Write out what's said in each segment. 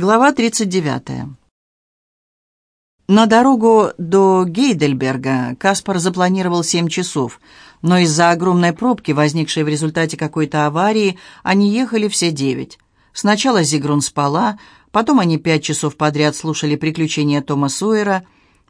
Глава 39. На дорогу до Гейдельберга Каспар запланировал 7 часов, но из-за огромной пробки, возникшей в результате какой-то аварии, они ехали все 9. Сначала Зигрун спала, потом они пять часов подряд слушали приключения Тома Сойера.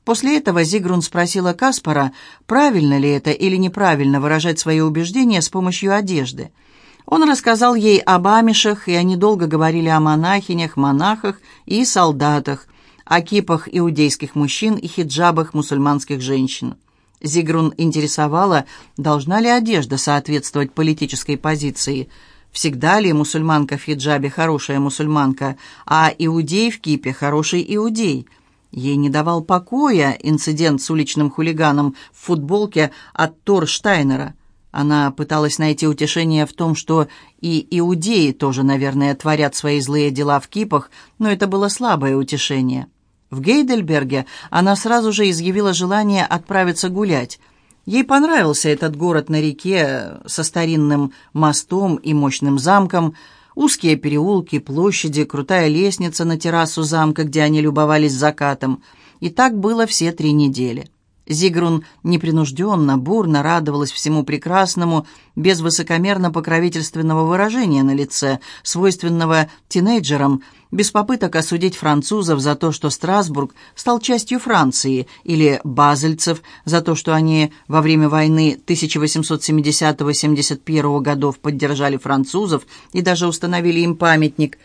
После этого Зигрун спросила Каспара, правильно ли это или неправильно выражать свои убеждения с помощью одежды – он рассказал ей об амишах, и они долго говорили о монахинях, монахах и солдатах, о кипах иудейских мужчин и хиджабах мусульманских женщин. Зигрун интересовала, должна ли одежда соответствовать политической позиции. Всегда ли мусульманка в хиджабе хорошая мусульманка, а иудей в кипе хороший иудей? Ей не давал покоя инцидент с уличным хулиганом в футболке от Тор Штайнера. Она пыталась найти утешение в том, что и иудеи тоже, наверное, творят свои злые дела в кипах, но это было слабое утешение. В Гейдельберге она сразу же изъявила желание отправиться гулять. Ей понравился этот город на реке со старинным мостом и мощным замком, узкие переулки, площади, крутая лестница на террасу замка, где они любовались закатом. И так было все три недели. Зигрун непринужденно, бурно радовалась всему прекрасному, без высокомерно-покровительственного выражения на лице, свойственного тинейджерам, без попыток осудить французов за то, что Страсбург стал частью Франции, или базельцев за то, что они во время войны 1870-71 годов поддержали французов и даже установили им памятник.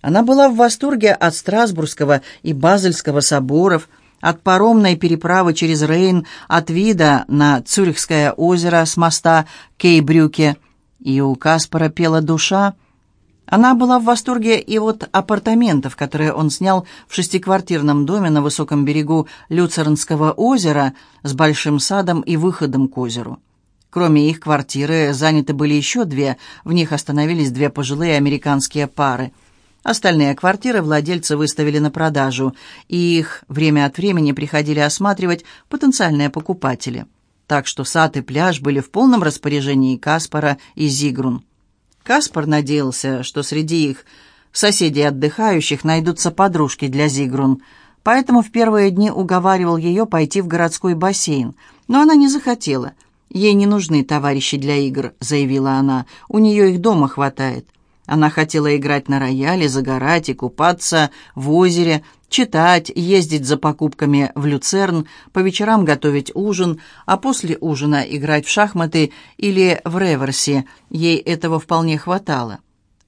Она была в восторге от Страсбургского и Базельского соборов – от паромной переправы через Рейн, от вида на Цюрихское озеро с моста Кейбрюке. И у Каспара пела душа. Она была в восторге и от апартаментов, которые он снял в шестиквартирном доме на высоком берегу Люцернского озера с большим садом и выходом к озеру. Кроме их квартиры заняты были еще две, в них остановились две пожилые американские пары – Остальные квартиры владельцы выставили на продажу, и их время от времени приходили осматривать потенциальные покупатели. Так что сад и пляж были в полном распоряжении Каспара и Зигрун. Каспар надеялся, что среди их соседей отдыхающих найдутся подружки для Зигрун, поэтому в первые дни уговаривал ее пойти в городской бассейн, но она не захотела. «Ей не нужны товарищи для игр», — заявила она, — «у нее их дома хватает». Она хотела играть на рояле, загорать и купаться в озере, читать, ездить за покупками в Люцерн, по вечерам готовить ужин, а после ужина играть в шахматы или в реверсе. Ей этого вполне хватало.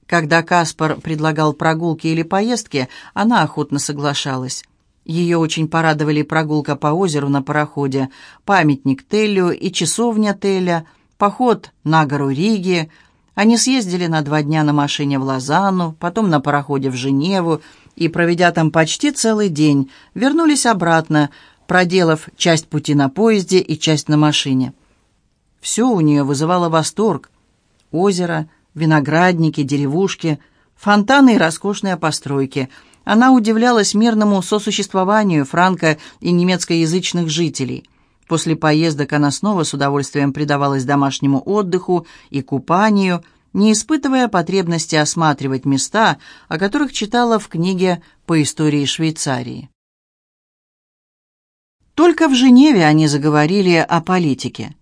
Когда Каспар предлагал прогулки или поездки, она охотно соглашалась. Ее очень порадовали прогулка по озеру на пароходе, памятник Теллю и часовня Телля, поход на гору Риги – они съездили на два дня на машине в Лозанну, потом на пароходе в Женеву и, проведя там почти целый день, вернулись обратно, проделав часть пути на поезде и часть на машине. Все у нее вызывало восторг. Озеро, виноградники, деревушки, фонтаны и роскошные постройки. Она удивлялась мирному сосуществованию франко- и немецкоязычных жителей – После поездок она снова с удовольствием предавалась домашнему отдыху и купанию, не испытывая потребности осматривать места, о которых читала в книге по истории Швейцарии. Только в Женеве они заговорили о политике.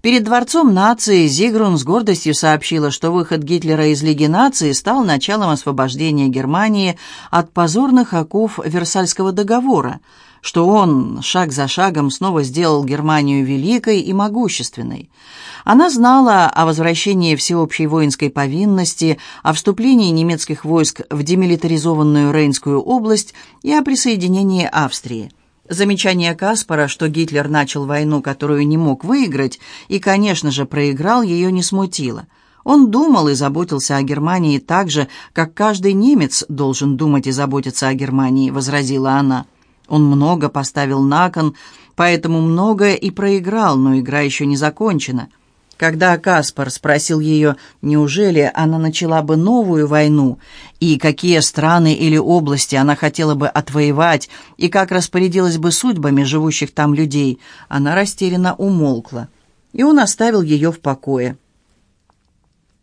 Перед Дворцом нации Зигрун с гордостью сообщила, что выход Гитлера из Лиги нации стал началом освобождения Германии от позорных оков Версальского договора, что он шаг за шагом снова сделал Германию великой и могущественной. Она знала о возвращении всеобщей воинской повинности, о вступлении немецких войск в демилитаризованную Рейнскую область и о присоединении Австрии. Замечание Каспара, что Гитлер начал войну, которую не мог выиграть, и, конечно же, проиграл, ее не смутило. Он думал и заботился о Германии так же, как каждый немец должен думать и заботиться о Германии, возразила она. Он много поставил на кон, поэтому многое и проиграл, но игра еще не закончена. Когда Каспар спросил ее, неужели она начала бы новую войну, и какие страны или области она хотела бы отвоевать, и как распорядилась бы судьбами живущих там людей, она растерянно умолкла, и он оставил ее в покое.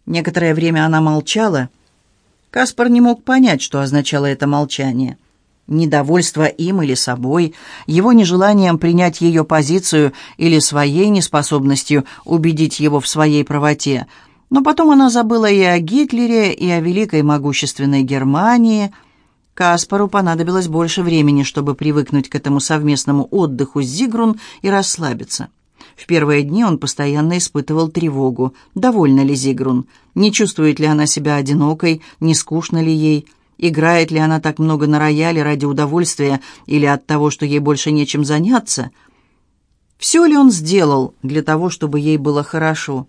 Некоторое время она молчала, Каспар не мог понять, что означало это молчание. Недовольство им или собой, его нежеланием принять ее позицию или своей неспособностью убедить его в своей правоте. Но потом она забыла и о Гитлере, и о великой могущественной Германии. Каспару понадобилось больше времени, чтобы привыкнуть к этому совместному отдыху с Зигрун и расслабиться. В первые дни он постоянно испытывал тревогу. Довольна ли Зигрун? Не чувствует ли она себя одинокой? Не скучно ли ей? Играет ли она так много на рояле ради удовольствия или от того, что ей больше нечем заняться? Все ли он сделал для того, чтобы ей было хорошо?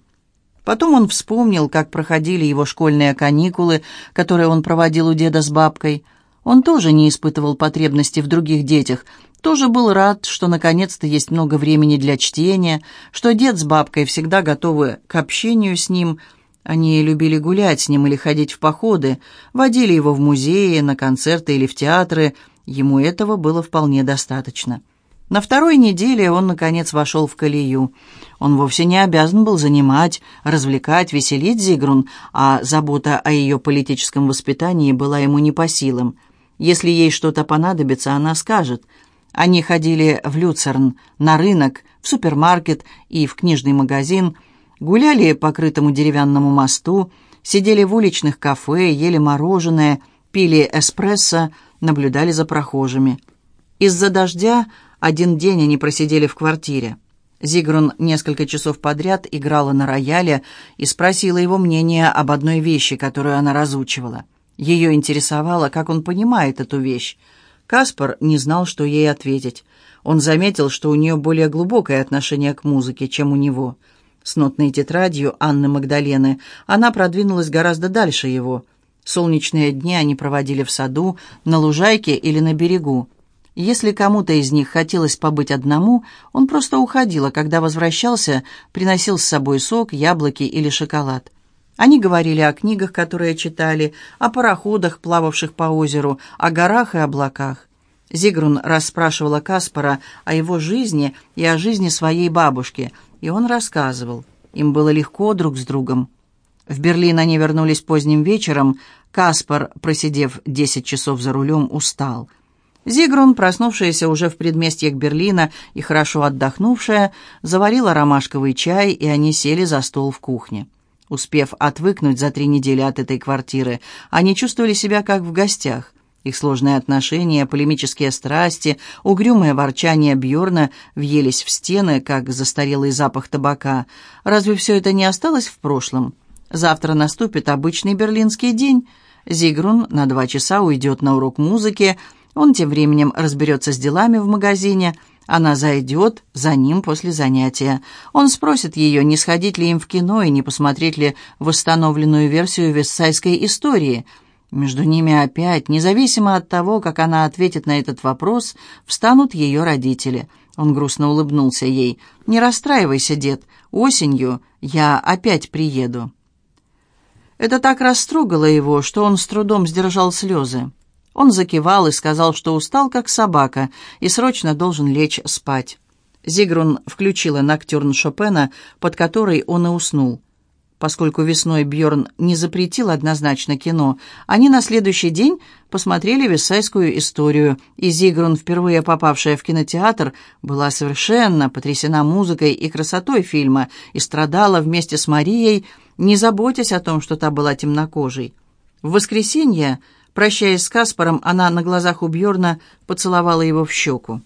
Потом он вспомнил, как проходили его школьные каникулы, которые он проводил у деда с бабкой. Он тоже не испытывал потребности в других детях, тоже был рад, что наконец-то есть много времени для чтения, что дед с бабкой всегда готовы к общению с ним – они любили гулять с ним или ходить в походы, водили его в музеи, на концерты или в театры. Ему этого было вполне достаточно. На второй неделе он, наконец, вошел в колею. Он вовсе не обязан был занимать, развлекать, веселить Зигрун, а забота о ее политическом воспитании была ему не по силам. Если ей что-то понадобится, она скажет. Они ходили в Люцерн, на рынок, в супермаркет и в книжный магазин – Гуляли по крытому деревянному мосту, сидели в уличных кафе, ели мороженое, пили эспрессо, наблюдали за прохожими. Из-за дождя один день они просидели в квартире. Зигрун несколько часов подряд играла на рояле и спросила его мнение об одной вещи, которую она разучивала. Ее интересовало, как он понимает эту вещь. Каспар не знал, что ей ответить. Он заметил, что у нее более глубокое отношение к музыке, чем у него – с нотной тетрадью Анны Магдалены она продвинулась гораздо дальше его. Солнечные дни они проводили в саду, на лужайке или на берегу. Если кому-то из них хотелось побыть одному, он просто уходил, а когда возвращался, приносил с собой сок, яблоки или шоколад. Они говорили о книгах, которые читали, о пароходах, плававших по озеру, о горах и облаках. Зигрун расспрашивала Каспара о его жизни и о жизни своей бабушки, и он рассказывал. Им было легко друг с другом. В Берлин они вернулись поздним вечером. Каспар, просидев десять часов за рулем, устал. Зигрун, проснувшаяся уже в предместьях Берлина и хорошо отдохнувшая, заварила ромашковый чай, и они сели за стол в кухне. Успев отвыкнуть за три недели от этой квартиры, они чувствовали себя как в гостях. Их сложные отношения, полемические страсти, угрюмое ворчание Бьорна въелись в стены, как застарелый запах табака. Разве все это не осталось в прошлом? Завтра наступит обычный берлинский день. Зигрун на два часа уйдет на урок музыки. Он тем временем разберется с делами в магазине. Она зайдет за ним после занятия. Он спросит ее, не сходить ли им в кино и не посмотреть ли восстановленную версию вестсайской истории – между ними опять, независимо от того, как она ответит на этот вопрос, встанут ее родители. Он грустно улыбнулся ей. «Не расстраивайся, дед. Осенью я опять приеду». Это так растрогало его, что он с трудом сдержал слезы. Он закивал и сказал, что устал, как собака, и срочно должен лечь спать. Зигрун включила ноктюрн Шопена, под который он и уснул. Поскольку весной Бьорн не запретил однозначно кино, они на следующий день посмотрели «Виссайскую историю», и Зигрун, впервые попавшая в кинотеатр, была совершенно потрясена музыкой и красотой фильма и страдала вместе с Марией, не заботясь о том, что та была темнокожей. В воскресенье, прощаясь с Каспаром, она на глазах у Бьорна поцеловала его в щеку.